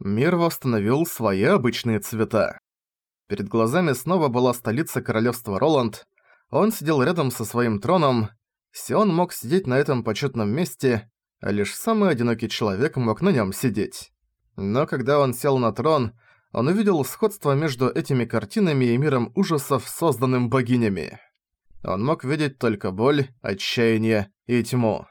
Мир восстановил свои обычные цвета. Перед глазами снова была столица королевства Роланд. Он сидел рядом со своим троном. Сион мог сидеть на этом почетном месте, а лишь самый одинокий человек мог на нем сидеть. Но когда он сел на трон, он увидел сходство между этими картинами и миром ужасов, созданным богинями. Он мог видеть только боль, отчаяние и тьму.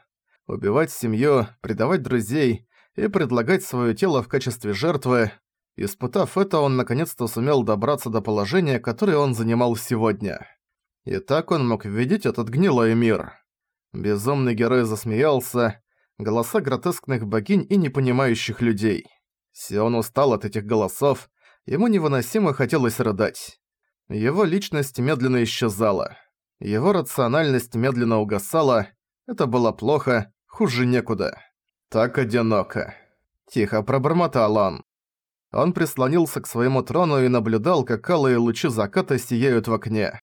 Убивать семью, предавать друзей и предлагать свое тело в качестве жертвы. Испытав это, он наконец-то сумел добраться до положения, которое он занимал сегодня. И так он мог видеть этот гнилой мир. Безумный герой засмеялся, голоса гротескных богинь и непонимающих людей. Сион устал от этих голосов, ему невыносимо хотелось рыдать. Его личность медленно исчезала. Его рациональность медленно угасала. Это было плохо, хуже некуда. «Так одиноко», – тихо пробормотал он. Он прислонился к своему трону и наблюдал, как алые лучи заката сияют в окне.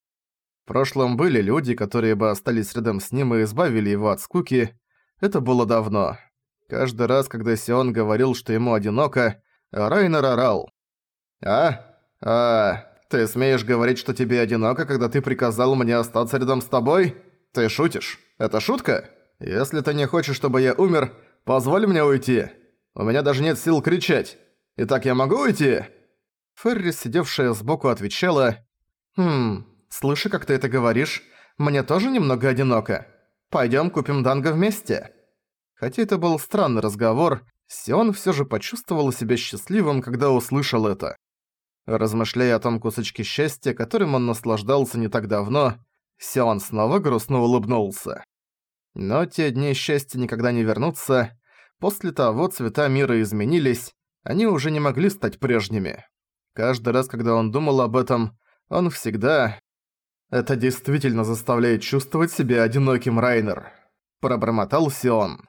В прошлом были люди, которые бы остались рядом с ним и избавили его от скуки. Это было давно. Каждый раз, когда Сион говорил, что ему одиноко, Райнер орал. «А? А, ты смеешь говорить, что тебе одиноко, когда ты приказал мне остаться рядом с тобой? Ты шутишь? Это шутка? Если ты не хочешь, чтобы я умер, Позволь мне уйти. У меня даже нет сил кричать. Итак, я могу уйти?» Ферри, сидевшая сбоку, отвечала. «Хм, слышу, как ты это говоришь. Мне тоже немного одиноко. Пойдём купим Данго вместе». Хотя это был странный разговор, Сион всё же почувствовал себя счастливым, когда услышал это. Размышляя о том кусочке счастья, которым он наслаждался не так давно, Сион снова грустно улыбнулся. Но те дни счастья никогда не вернутся. После того цвета мира изменились, они уже не могли стать прежними. Каждый раз, когда он думал об этом, он всегда... «Это действительно заставляет чувствовать себя одиноким, Райнер», – пробормотал Сион.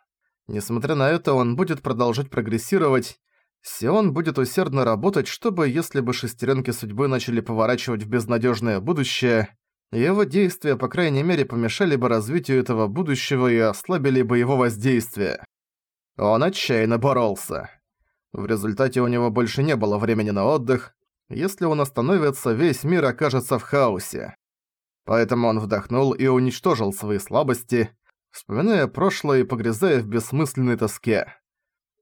Несмотря на это, он будет продолжать прогрессировать. Сион будет усердно работать, чтобы, если бы шестеренки судьбы начали поворачивать в безнадежное будущее, его действия, по крайней мере, помешали бы развитию этого будущего и ослабили бы его воздействие. Он отчаянно боролся. В результате у него больше не было времени на отдых. Если он остановится, весь мир окажется в хаосе. Поэтому он вдохнул и уничтожил свои слабости, вспоминая прошлое и погрязая в бессмысленной тоске.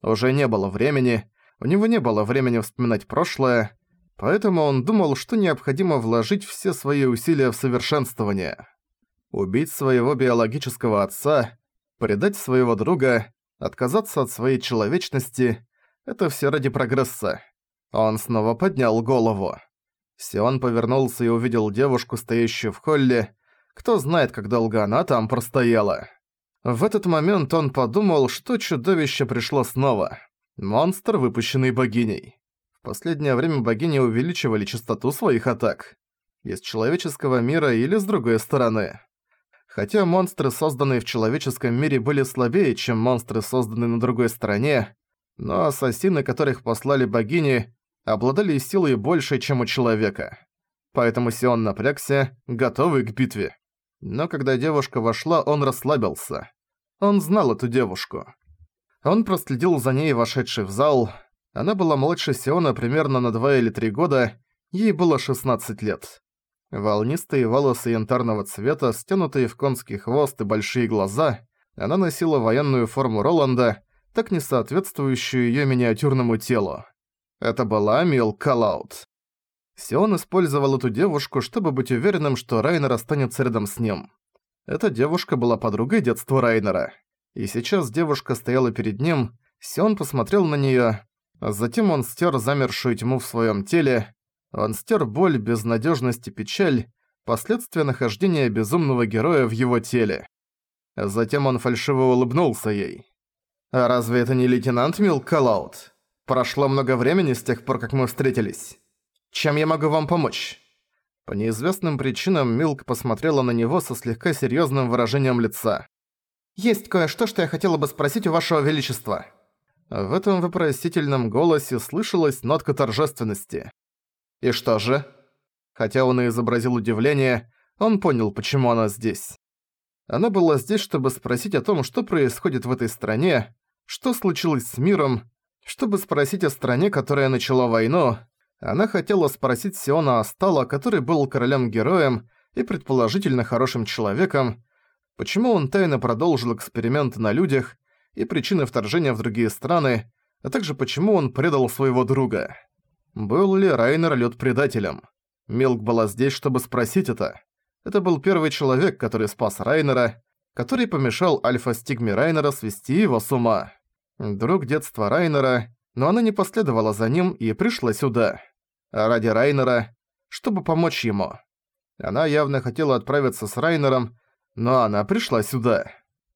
Уже не было времени, у него не было времени вспоминать прошлое, Поэтому он думал, что необходимо вложить все свои усилия в совершенствование. Убить своего биологического отца, предать своего друга, отказаться от своей человечности – это все ради прогресса. Он снова поднял голову. Сион повернулся и увидел девушку, стоящую в холле. Кто знает, как долго она там простояла. В этот момент он подумал, что чудовище пришло снова. Монстр, выпущенный богиней последнее время богини увеличивали частоту своих атак. Из человеческого мира или с другой стороны. Хотя монстры, созданные в человеческом мире, были слабее, чем монстры, созданные на другой стороне, но ассасины, которых послали богини, обладали силой больше, чем у человека. Поэтому Сион напрягся, готовый к битве. Но когда девушка вошла, он расслабился. Он знал эту девушку. Он проследил за ней, вошедшей в зал, она была младше Сиона примерно на 2 или 3 года, ей было 16 лет. Волнистые волосы янтарного цвета, стянутые в конский хвост и большие глаза, она носила военную форму Роланда, так не соответствующую её миниатюрному телу. Это была Мил Калаут. Сион использовал эту девушку, чтобы быть уверенным, что Райнер останется рядом с ним. Эта девушка была подругой детства Райнера. И сейчас девушка стояла перед ним, Сион посмотрел на неё, затем он стер замершую тьму в своем теле, он стер боль, безнадежность и печаль, последствия нахождения безумного героя в его теле. Затем он фальшиво улыбнулся ей. «А разве это не лейтенант Милк Калаут? Прошло много времени с тех пор, как мы встретились. Чем я могу вам помочь?» По неизвестным причинам Милк посмотрела на него со слегка серьезным выражением лица. «Есть кое-что, что я хотела бы спросить у вашего величества». В этом вопросительном голосе слышалась нотка торжественности. «И что же?» Хотя он и изобразил удивление, он понял, почему она здесь. Она была здесь, чтобы спросить о том, что происходит в этой стране, что случилось с миром, Чтобы спросить о стране, которая начала войну, она хотела спросить Сиона Астала, который был королем-героем и предположительно хорошим человеком, почему он тайно продолжил эксперименты на людях и причины вторжения в другие страны, а также почему он предал своего друга. Был ли Райнер Лёд предателем? Милк была здесь, чтобы спросить это. Это был первый человек, который спас Райнера, который помешал альфа-стигме Райнера свести его с ума. Друг детства Райнера, но она не последовала за ним и пришла сюда. Ради Райнера, чтобы помочь ему. Она явно хотела отправиться с Райнером, но она пришла сюда,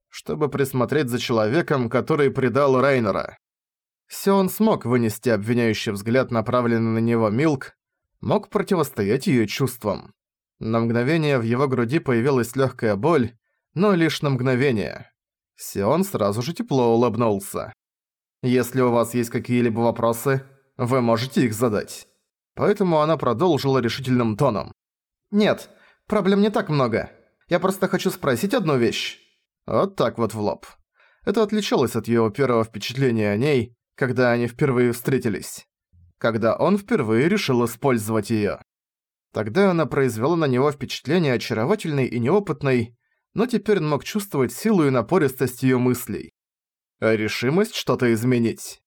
чтобы присмотреть за человеком, который предал Райнера. Сион смог вынести обвиняющий взгляд, направленный на него Милк, мог противостоять её чувствам. На мгновение в его груди появилась лёгкая боль, но лишь на мгновение. Сион сразу же тепло улыбнулся. «Если у вас есть какие-либо вопросы, вы можете их задать». Поэтому она продолжила решительным тоном. «Нет, проблем не так много. Я просто хочу спросить одну вещь». Вот так вот в лоб. Это отличалось от его первого впечатления о ней, когда они впервые встретились. Когда он впервые решил использовать её. Тогда она произвела на него впечатление очаровательной и неопытной, но теперь он мог чувствовать силу и напористость её мыслей. Решимость что-то изменить.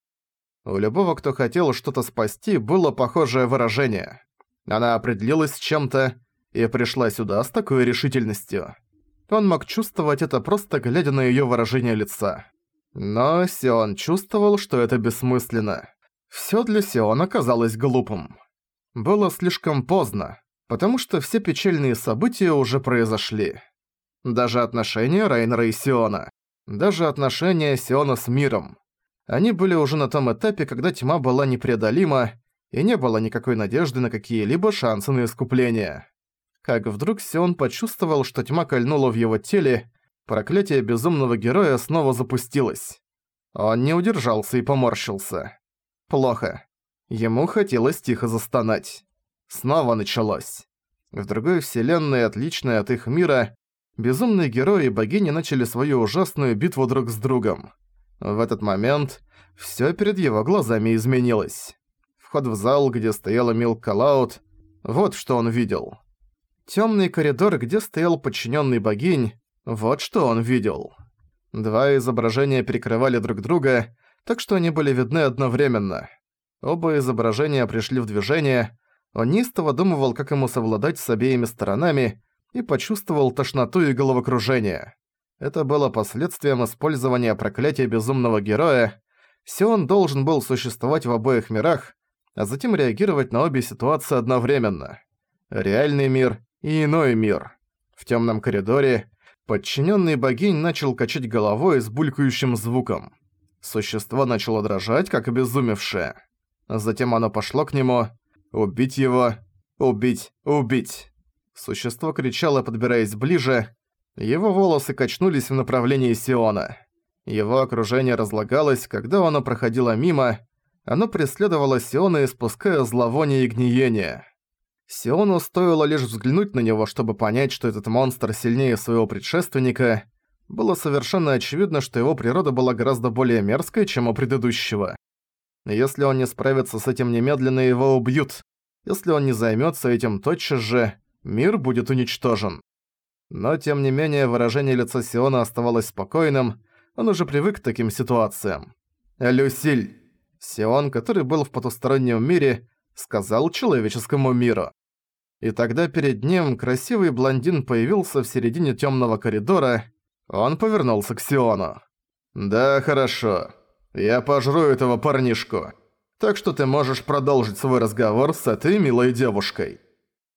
У любого, кто хотел что-то спасти, было похожее выражение. Она определилась с чем-то и пришла сюда с такой решительностью. Он мог чувствовать это просто глядя на её выражение лица. Но Сион чувствовал, что это бессмысленно. Всё для Сиона казалось глупым. Было слишком поздно, потому что все печальные события уже произошли. Даже отношения Райнера и Сиона. Даже отношения Сиона с миром. Они были уже на том этапе, когда тьма была непреодолима, и не было никакой надежды на какие-либо шансы на искупление. Как вдруг Сион почувствовал, что тьма кольнула в его теле, проклятие безумного героя снова запустилось. Он не удержался и поморщился. Плохо. Ему хотелось тихо застонать. Снова началось. В другой вселенной, отличной от их мира, безумные герои и богини начали свою ужасную битву друг с другом. В этот момент всё перед его глазами изменилось. Вход в зал, где стояла Милк Калаут, вот что он видел. Тёмный коридор, где стоял подчинённый богинь, вот что он видел. Два изображения перекрывали друг друга, так что они были видны одновременно – Оба изображения пришли в движение, он неистово думывал, как ему совладать с обеими сторонами, и почувствовал тошноту и головокружение. Это было последствием использования проклятия безумного героя. Сион должен был существовать в обоих мирах, а затем реагировать на обе ситуации одновременно. Реальный мир и иной мир. В темном коридоре подчиненный богинь начал качать головой с булькающим звуком. Существо начало дрожать, как обезумевшее. Затем оно пошло к нему. «Убить его! Убить! Убить!» Существо кричало, подбираясь ближе. Его волосы качнулись в направлении Сиона. Его окружение разлагалось, когда оно проходило мимо. Оно преследовало Сиона, испуская зловоние и гниение. Сиону стоило лишь взглянуть на него, чтобы понять, что этот монстр сильнее своего предшественника. Было совершенно очевидно, что его природа была гораздо более мерзкой, чем у предыдущего. Если он не справится с этим немедленно, его убьют. Если он не займется этим тотчас же, мир будет уничтожен. Но тем не менее выражение лица Сиона оставалось спокойным, он уже привык к таким ситуациям. «Люсиль!» Сион, который был в потустороннем мире, сказал человеческому миру. И тогда перед ним красивый блондин появился в середине темного коридора, он повернулся к Сиону. «Да, хорошо. Я пожру этого парнишку. Так что ты можешь продолжить свой разговор с этой милой девушкой».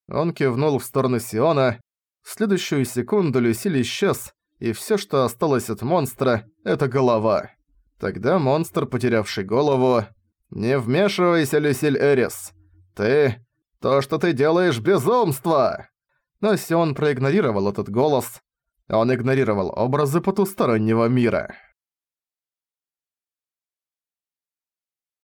Он кивнул в сторону Сиона. В следующую секунду Люсиль исчез, и всё, что осталось от монстра, это голова. Тогда монстр, потерявший голову... «Не вмешивайся, Люсиль Эрис. Ты... То, что ты делаешь, безумство!» Но Сион проигнорировал этот голос. Он игнорировал образы потустороннего мира.